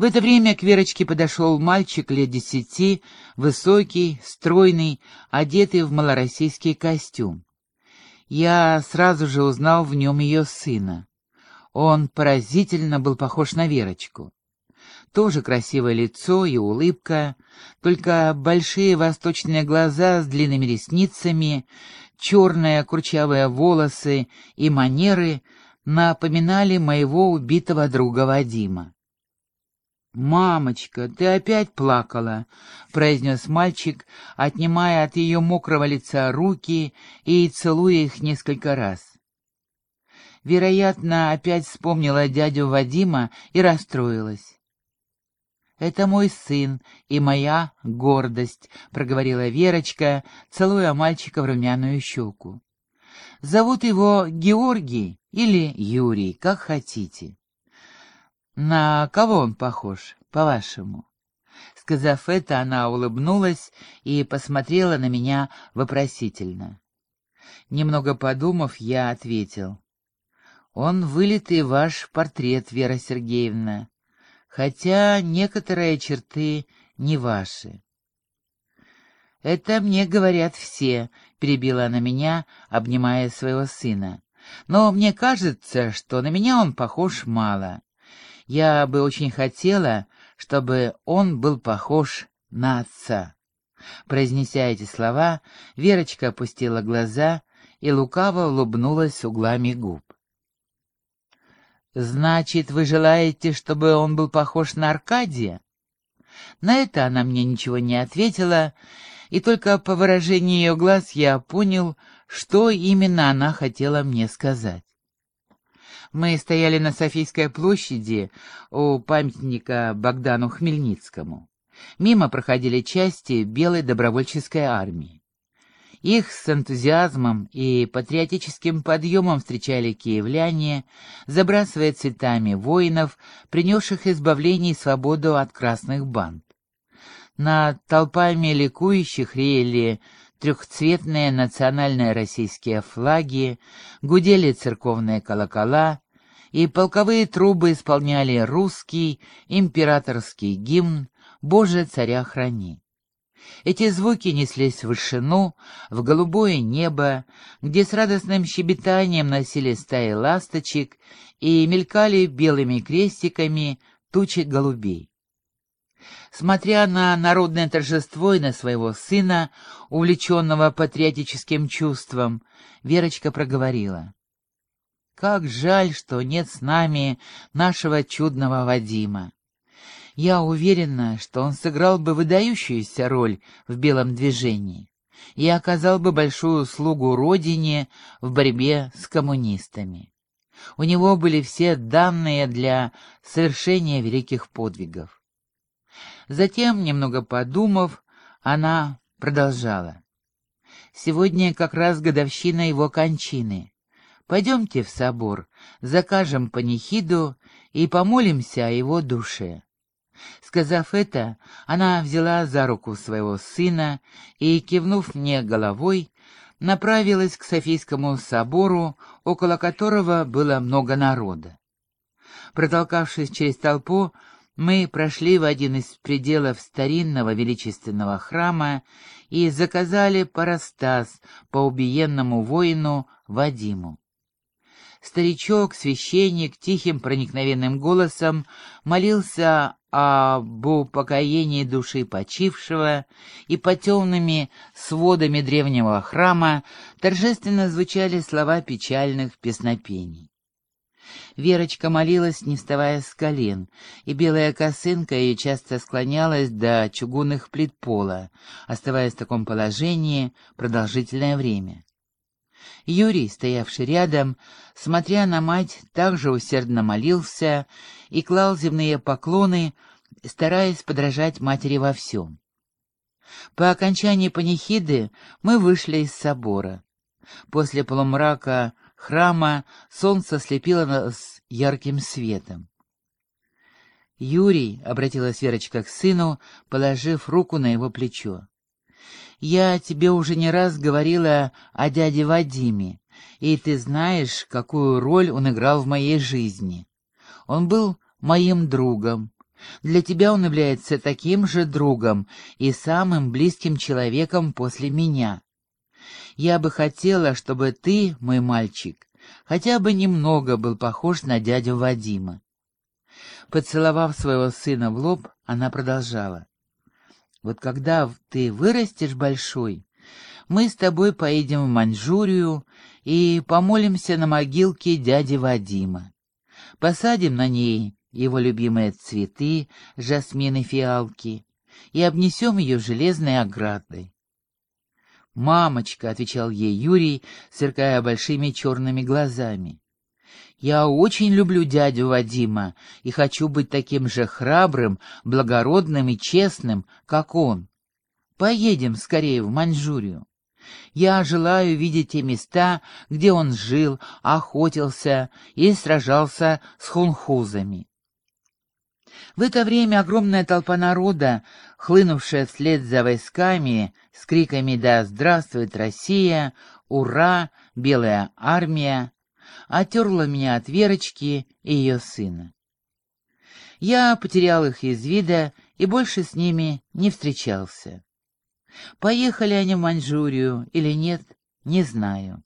В это время к Верочке подошел мальчик лет десяти, высокий, стройный, одетый в малороссийский костюм. Я сразу же узнал в нем ее сына. Он поразительно был похож на Верочку. Тоже красивое лицо и улыбка, только большие восточные глаза с длинными ресницами, черные курчавые волосы и манеры напоминали моего убитого друга Вадима. «Мамочка, ты опять плакала», — произнес мальчик, отнимая от ее мокрого лица руки и целуя их несколько раз. Вероятно, опять вспомнила дядю Вадима и расстроилась. «Это мой сын и моя гордость», — проговорила Верочка, целуя мальчика в румяную щеку. «Зовут его Георгий или Юрий, как хотите». «На кого он похож, по-вашему?» Сказав это, она улыбнулась и посмотрела на меня вопросительно. Немного подумав, я ответил. «Он вылитый ваш портрет, Вера Сергеевна хотя некоторые черты не ваши. «Это мне говорят все», — перебила она меня, обнимая своего сына. «Но мне кажется, что на меня он похож мало. Я бы очень хотела, чтобы он был похож на отца». Произнеся эти слова, Верочка опустила глаза и лукаво улыбнулась углами губ. «Значит, вы желаете, чтобы он был похож на Аркадия?» На это она мне ничего не ответила, и только по выражению ее глаз я понял, что именно она хотела мне сказать. Мы стояли на Софийской площади у памятника Богдану Хмельницкому. Мимо проходили части Белой добровольческой армии. Их с энтузиазмом и патриотическим подъемом встречали киевляне, забрасывая цветами воинов, принесших избавление и свободу от красных банд. Над толпами ликующих реяли трехцветные национальные российские флаги, гудели церковные колокола, и полковые трубы исполняли русский императорский гимн «Боже, царя храни». Эти звуки неслись в вышину, в голубое небо, где с радостным щебетанием носили стаи ласточек и мелькали белыми крестиками тучи голубей. Смотря на народное торжество и на своего сына, увлеченного патриотическим чувством, Верочка проговорила. «Как жаль, что нет с нами нашего чудного Вадима. Я уверена, что он сыграл бы выдающуюся роль в белом движении и оказал бы большую услугу Родине в борьбе с коммунистами. У него были все данные для совершения великих подвигов. Затем, немного подумав, она продолжала. «Сегодня как раз годовщина его кончины. Пойдемте в собор, закажем панихиду и помолимся о его душе. Сказав это, она взяла за руку своего сына и, кивнув мне головой, направилась к Софийскому собору, около которого было много народа. Протолкавшись через толпу, мы прошли в один из пределов старинного величественного храма и заказали парастас по убиенному воину Вадиму. Старичок, священник, тихим проникновенным голосом молился об упокоении души почившего, и по темными сводами древнего храма торжественно звучали слова печальных песнопений. Верочка молилась, не вставая с колен, и белая косынка ее часто склонялась до чугунных плит пола, оставаясь в таком положении продолжительное время. Юрий, стоявший рядом, смотря на мать, также усердно молился и клал земные поклоны, стараясь подражать матери во всем. По окончании панихиды мы вышли из собора. После полумрака храма солнце слепило нас ярким светом. «Юрий», — обратилась Верочка к сыну, положив руку на его плечо, я тебе уже не раз говорила о дяде Вадиме, и ты знаешь, какую роль он играл в моей жизни. Он был моим другом, Для тебя он является таким же другом и самым близким человеком после меня. Я бы хотела, чтобы ты, мой мальчик, хотя бы немного был похож на дядю Вадима. Поцеловав своего сына в лоб, она продолжала. «Вот когда ты вырастешь большой, мы с тобой поедем в Маньчжурию и помолимся на могилке дяди Вадима. Посадим на ней его любимые цветы, жасмины, фиалки, и обнесем ее железной оградой. «Мамочка», — отвечал ей Юрий, сверкая большими черными глазами, — «я очень люблю дядю Вадима и хочу быть таким же храбрым, благородным и честным, как он. Поедем скорее в Маньчжурию. Я желаю видеть те места, где он жил, охотился и сражался с хунхузами. В это время огромная толпа народа, хлынувшая вслед за войсками с криками «Да здравствует Россия!», «Ура!», «Белая армия!», отерла меня от Верочки и ее сына. Я потерял их из вида и больше с ними не встречался. Поехали они в Маньчжурию или нет, не знаю.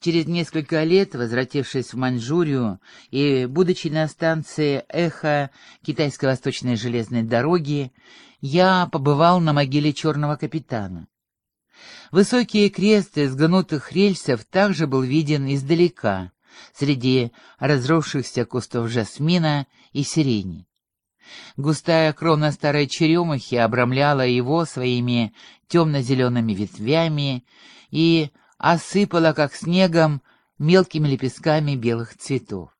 Через несколько лет, возвратившись в Маньчжурию и будучи на станции «Эхо» Китайской Восточной железной дороги, я побывал на могиле черного капитана. Высокий крест из гнутых рельсов также был виден издалека, среди разросшихся кустов жасмина и сирени. Густая крона старой черемухи обрамляла его своими темно-зелеными ветвями и осыпала, как снегом, мелкими лепестками белых цветов.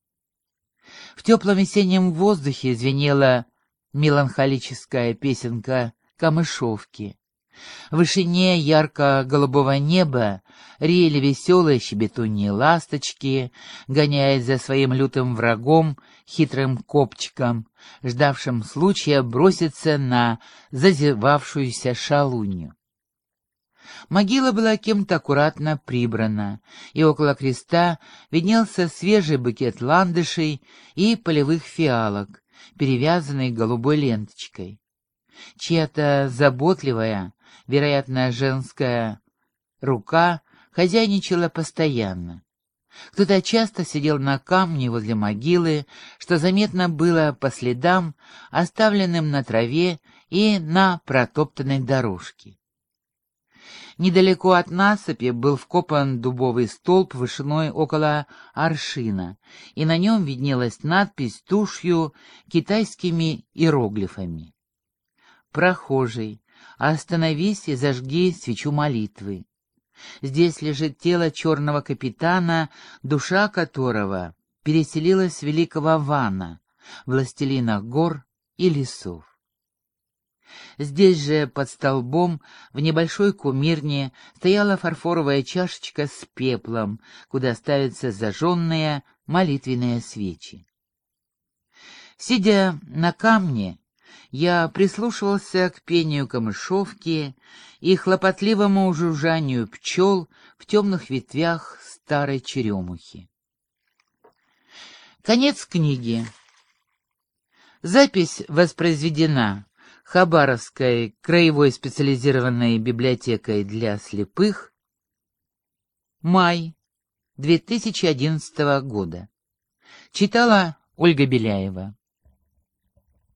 В теплом весеннем воздухе звенела меланхолическая песенка камышовки. В вышине ярко-голубого неба реяли веселые щебетуньи ласточки, гоняясь за своим лютым врагом, хитрым копчиком, ждавшим случая броситься на зазевавшуюся шалунью. Могила была кем-то аккуратно прибрана, и около креста виднелся свежий букет ландышей и полевых фиалок, перевязанный голубой ленточкой. Чья-то заботливая, вероятно, женская рука хозяйничала постоянно. Кто-то часто сидел на камне возле могилы, что заметно было по следам, оставленным на траве и на протоптанной дорожке. Недалеко от насыпи был вкопан дубовый столб вышиной около аршина, и на нем виднелась надпись тушью китайскими иероглифами. «Прохожий, остановись и зажги свечу молитвы. Здесь лежит тело черного капитана, душа которого переселилась в великого Вана, властелина гор и лесов. Здесь же, под столбом, в небольшой кумирне, стояла фарфоровая чашечка с пеплом, куда ставятся зажженные молитвенные свечи. Сидя на камне, я прислушивался к пению камышовки и хлопотливому жужжанию пчел в темных ветвях старой черемухи. Конец книги. Запись воспроизведена Хабаровской краевой специализированной библиотекой для слепых. Май 2011 года. Читала Ольга Беляева.